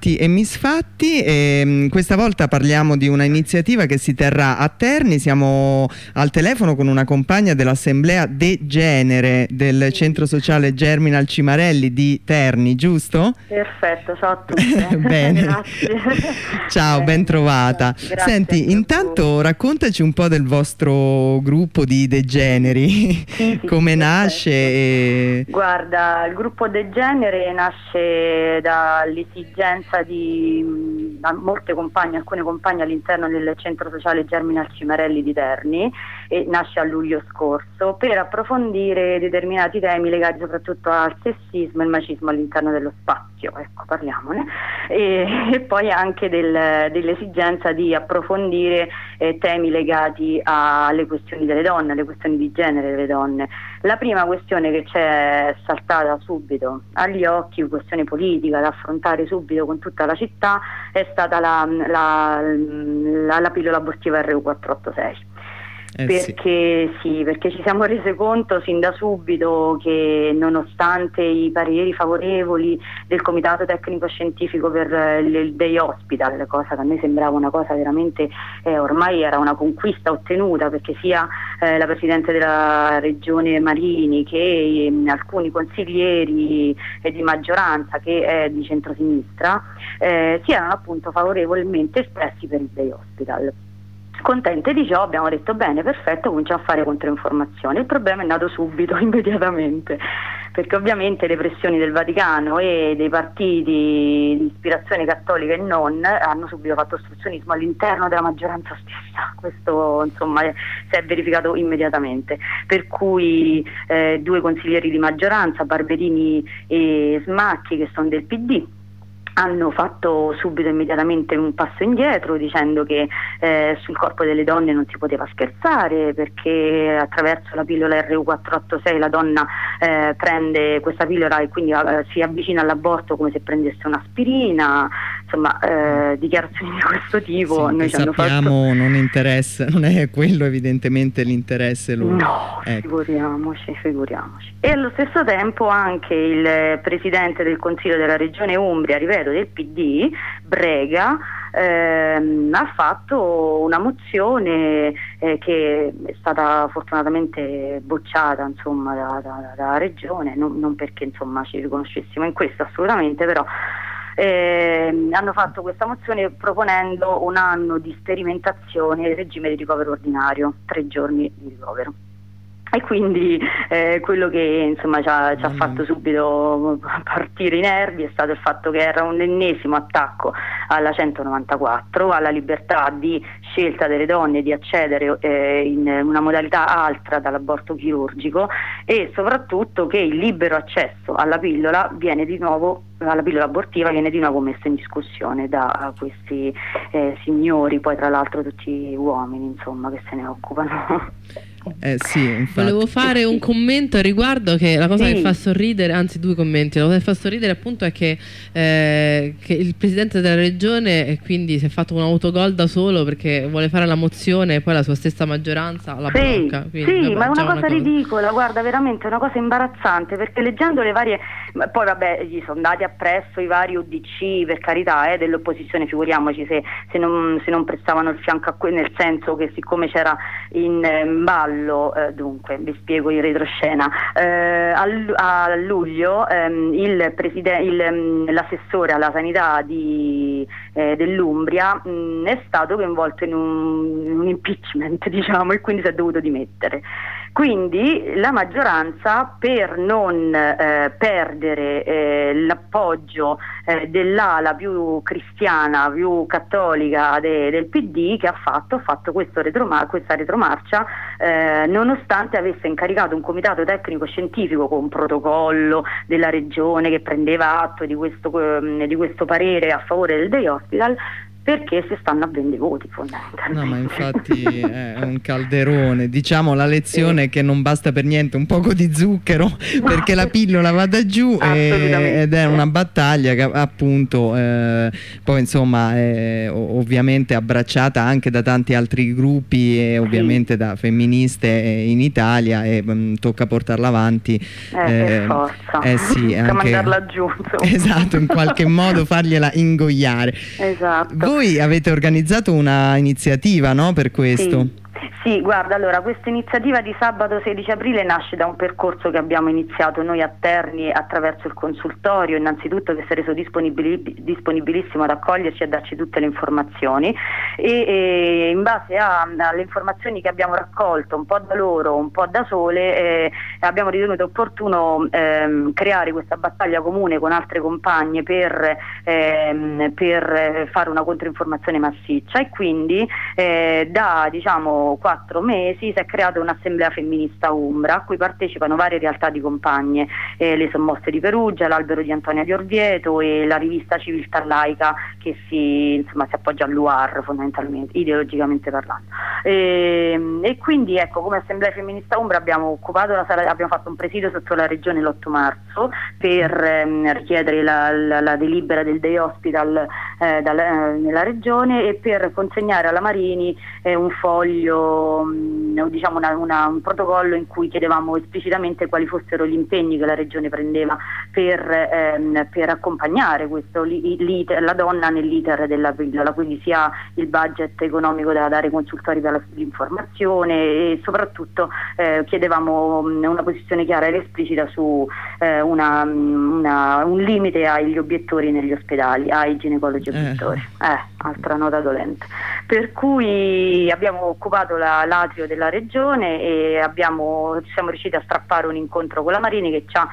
e misfatti e mm, questa volta parliamo di una iniziativa che si terrà a Terni. Siamo al telefono con una compagna dell'assemblea De Genere del centro sociale Germinal Cimarelli di Terni giusto? perfetto ciao a tutti. Bene. Ciao ben trovata. Grazie senti intanto raccontaci un po' del vostro gruppo di De Generi. Sì, sì, come sì, nasce e... guarda il gruppo De Genere nasce dall'esigenza presenza di mh, molte compagne, alcune compagne all'interno del centro sociale Germinal Cimarelli di Terni e nasce a luglio scorso per approfondire determinati temi legati soprattutto al sessismo e al macismo all'interno dello spazio, ecco parliamone, e, e poi anche del, dell'esigenza di approfondire eh, temi legati alle questioni delle donne, alle questioni di genere delle donne. La prima questione che ci è saltata subito agli occhi, questione politica da affrontare subito con tutta la città, è stata la, la, la, la pillola abortiva RU486. Eh perché, sì. sì. perché ci siamo resi conto sin da subito che nonostante i pareri favorevoli del Comitato Tecnico Scientifico per il Day Hospital, cosa che a noi sembrava una cosa veramente eh, ormai era una conquista ottenuta perché sia eh, la Presidente della Regione Marini che eh, alcuni consiglieri eh, di maggioranza che è di centrosinistra eh, siano appunto favorevolmente espressi per il Day Hospital. Contente di ciò abbiamo detto bene, perfetto, cominciamo a fare controinformazione. Il problema è nato subito, immediatamente, perché ovviamente le pressioni del Vaticano e dei partiti di ispirazione cattolica e non hanno subito fatto ostruzionismo all'interno della maggioranza stessa. Questo insomma si è verificato immediatamente. Per cui eh, due consiglieri di maggioranza, Barberini e Smacchi, che sono del PD, hanno fatto subito immediatamente un passo indietro dicendo che eh, sul corpo delle donne non si poteva scherzare perché attraverso la pillola RU486 la donna eh, prende questa pillola e quindi eh, si avvicina all'aborto come se prendesse un'aspirina, insomma eh, dichiarazioni di questo tipo sì, noi ci hanno sappiamo fatto... non interessa, non è quello evidentemente l'interesse loro. No, ecco. figuriamoci, figuriamoci. E allo stesso tempo anche il presidente del Consiglio della Regione Umbria, ripeto, del PD, Brega, ehm, ha fatto una mozione eh, che è stata fortunatamente bocciata insomma, da, da, dalla Regione, non, non perché insomma, ci riconoscessimo in questo assolutamente, però eh, hanno fatto questa mozione proponendo un anno di sperimentazione del regime di ricovero ordinario, tre giorni di ricovero. E quindi eh, quello che insomma, ci, ha, ci ha, fatto subito partire i nervi è stato il fatto che era un ennesimo attacco alla 194, alla libertà di scelta delle donne di accedere eh, in una modalità altra dall'aborto chirurgico e soprattutto che il libero accesso alla pillola viene di nuovo alla pillola abortiva viene di nuovo messa in discussione da questi eh, signori, poi tra l'altro tutti uomini insomma, che se ne occupano. Eh, sì, Volevo fare un commento a riguardo che la cosa sì. che fa sorridere, anzi due commenti, la cosa che fa sorridere appunto è che, eh, che il Presidente della Regione e quindi si è fatto un autogol da solo perché vuole fare la mozione e poi la sua stessa maggioranza la sì, blocca. Quindi, sì, vabbè, ma è una cosa, una cosa ridicola, guarda veramente è una cosa imbarazzante perché leggendo le varie, poi vabbè gli sono dati appresso i vari UDC per carità eh, dell'opposizione, figuriamoci se, se, non, se non prestavano il fianco a quello, nel senso che siccome c'era in eh, ballo Gallo, eh, dunque vi spiego in retroscena, eh, a, a, luglio ehm, mm, l'assessore alla sanità di, eh, dell'Umbria mm, è stato coinvolto in un, un impeachment diciamo, e quindi si è dovuto dimettere. Quindi la maggioranza per non eh, perdere eh, l'appoggio eh, dell'ala più cristiana, più cattolica de, del PD che ha fatto, ha fatto retromar- questa retromarcia eh, nonostante avesse incaricato un comitato tecnico scientifico con protocollo della regione che prendeva atto di questo, ehm, di questo parere a favore del Day Hospital perché si stanno a vendere voti fondamentalmente. No, ma infatti è un calderone. Diciamo la lezione sì. che non basta per niente un poco di zucchero perché la pillola vada giù e, ed è una battaglia che appunto eh, poi insomma è ovviamente abbracciata anche da tanti altri gruppi e ovviamente sì. da femministe in Italia e mh, mm, tocca portarla avanti. Eh, eh, forza. Eh sì, anche, mandarla giù. Esatto, in qualche modo fargliela ingoiare. Esatto. Voi avete organizzato una iniziativa no, per questo? Sì. Sì, guarda, allora questa iniziativa di sabato 16 aprile nasce da un percorso che abbiamo iniziato noi a Terni attraverso il consultorio, innanzitutto che si è reso disponibili, disponibilissimo ad accoglierci e darci tutte le informazioni. E, e in base a, alle informazioni che abbiamo raccolto un po' da loro, un po' da sole, eh, abbiamo ritenuto opportuno ehm, creare questa battaglia comune con altre compagne per, ehm, per fare una controinformazione massiccia. E quindi eh, da diciamo quattro mesi si è creata un'assemblea femminista Umbra a cui partecipano varie realtà di compagne, eh, le sommosse di Perugia, l'albero di Antonia di Orvieto e la rivista Civiltà Laica che si, insomma, si appoggia all'UAR fondamentalmente, ideologicamente parlando. E, ehm, e, quindi ecco, come Assemblea Femminista Umbra abbiamo, sala, abbiamo fatto un presidio sotto la regione l'8 marzo per ehm, richiedere la, la, la, delibera del Day Hospital eh, dal, eh, nella regione e per consegnare alla Marini eh, un foglio Mm, diciamo una, una, un protocollo in cui chiedevamo esplicitamente quali fossero gli impegni che la Regione prendeva per, ehm, per accompagnare questo, la donna nell'iter della pillola, quindi sia il budget economico da dare consultori per l'informazione e soprattutto eh, chiedevamo mm, una posizione chiara ed esplicita su eh, una, mm, una, un limite agli obiettori negli ospedali, ai ginecologi eh. obiettori. Eh, altra nota dolente. Per cui abbiamo occupato la l'atrio della regione e abbiamo, siamo riusciti a strappare un incontro con la Marini che ci ha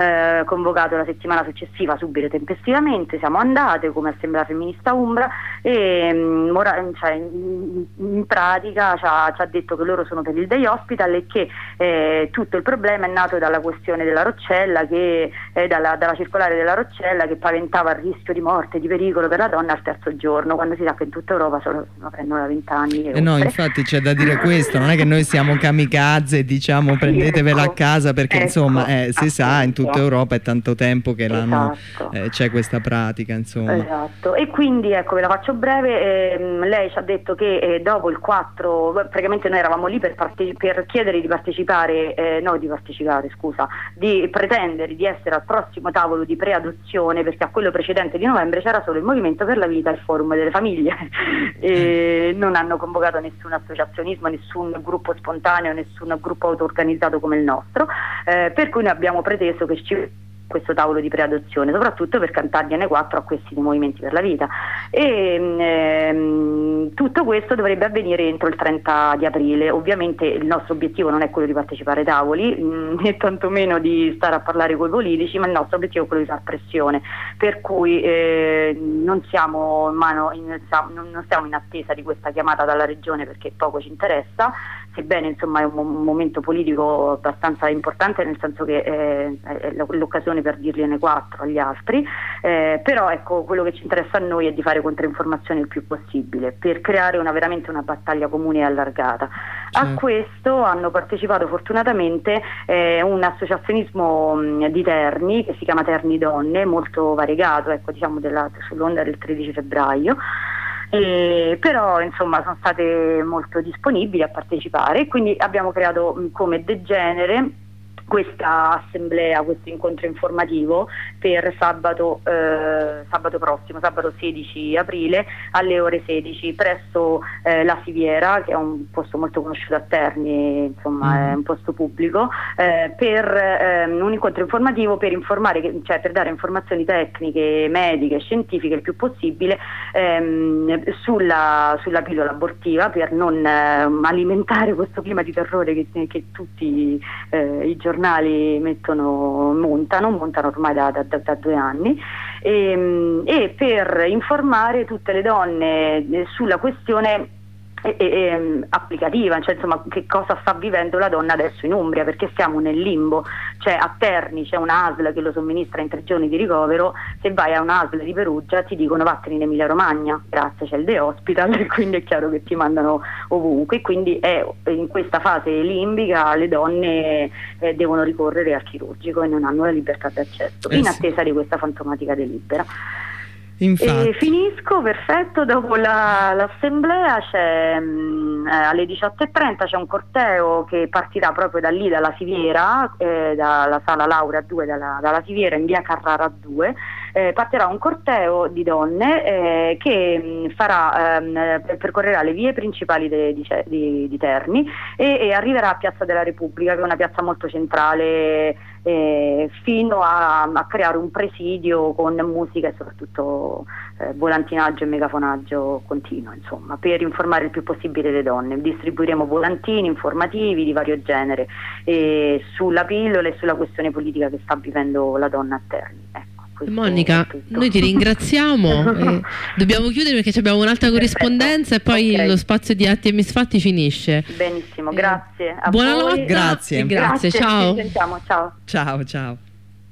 eh, convocato la settimana successiva subito tempestivamente, siamo andate come Assemblea Femminista Umbra e mm, mora, cioè, in, pratica ci ha, ci ha, detto che loro sono per il day hospital e che eh, tutto il problema è nato dalla questione della Roccella, che, eh, dalla, dalla, circolare della Roccella che paventava il rischio di morte, di pericolo per la donna al terzo giorno, quando si sa che in tutta Europa solo lo prendono da vent'anni. Eh no, infatti c'è da dire questo, non è che noi siamo kamikaze e diciamo prendetevela ecco, a casa perché ecco, insomma eh, si sa in tutto tutta Europa è tanto tempo che esatto. eh, c'è questa pratica insomma. Esatto, e quindi ecco ve la faccio breve, ehm, lei ci ha detto che eh, dopo il 4, praticamente noi eravamo lì per, per chiedere di partecipare, eh, no di partecipare scusa, di pretendere di essere al prossimo tavolo di preadozione perché a quello precedente di novembre c'era solo il Movimento per la Vita e il Forum delle Famiglie. E non hanno convocato nessun associazionismo, nessun gruppo spontaneo, nessun gruppo auto-organizzato come il nostro, eh, per cui noi abbiamo preteso che ci questo tavolo di preadozione, soprattutto per cantargliene quattro a questi dei movimenti per la vita. E, ehm, tutto questo dovrebbe avvenire entro il 30 di aprile. Ovviamente il nostro obiettivo non è quello di partecipare ai tavoli, mh, né tantomeno di stare a parlare con i politici, ma il nostro obiettivo è quello di far pressione. Per cui eh, non, siamo in mano, in, non siamo in attesa di questa chiamata dalla Regione perché poco ci interessa, sebbene insomma è un, un momento politico abbastanza importante nel senso che eh, è l'occasione per dirgliene quattro agli altri, eh, però ecco quello che ci interessa a noi è di fare controinformazioni il più possibile per creare una, veramente una battaglia comune e allargata. A questo hanno partecipato fortunatamente eh, un associazionismo mh, di Terni che si chiama Terni Donne, molto variegato, ecco, diciamo della, sull'onda del 13 febbraio. E, però insomma sono state molto disponibili a partecipare e quindi abbiamo creato come degenere questa assemblea, questo incontro informativo per sabato, eh, sabato, prossimo, sabato 16 aprile alle ore 16 presso eh, la Siviera, che è un posto molto conosciuto a Terni, insomma mm. è un posto pubblico, eh, per ehm, un incontro informativo per, informare, cioè per dare informazioni tecniche, mediche, scientifiche il più possibile ehm, sulla, sulla, pillola abortiva per non ehm, alimentare questo clima di terrore che, che tutti eh, i giornali giornali mettono, montano, montano ormai da, da, da due anni, e, e per informare tutte le donne sulla questione e, e, applicativa, cioè insomma che cosa sta vivendo la donna adesso in Umbria, perché siamo nel limbo, cioè a Terni c'è un'ASL che lo somministra in tre giorni di ricovero, se vai a un'ASL di Perugia ti dicono vattene in Emilia Romagna, grazie c'è il The Hospital e quindi è chiaro che ti mandano ovunque, quindi è in questa fase limbica le donne eh, devono ricorrere al chirurgico e non hanno la libertà d'accesso, eh in attesa di questa fantomatica delibera. E finisco, perfetto, dopo la, l'assemblea mh, mm, eh, alle 18.30 c'è un corteo che partirà proprio da lì, dalla Siviera, eh, dalla sala Laura 2, dalla, dalla Siviera in via Carrara 2, eh, partirà un corteo di donne eh, che mm, farà, ehm, percorrerà le vie principali de, di, di, di, Terni e, e, arriverà a Piazza della Repubblica, che è una piazza molto centrale eh, fino a, a, creare un presidio con musica e soprattutto eh, volantinaggio e megafonaggio continuo, insomma, per informare il più possibile le donne. Distribuiremo volantini informativi di vario genere eh, sulla pillola e sulla questione politica che sta vivendo la donna a Terni. Ecco. Monica, noi ti ringraziamo. eh, dobbiamo chiudere perché abbiamo un'altra corrispondenza e poi okay. lo spazio di atti e misfatti finisce. Benissimo, grazie. Eh, buonanotte. Grazie. grazie. grazie. Ciao. Ci sentiamo, ciao. Ciao, ciao.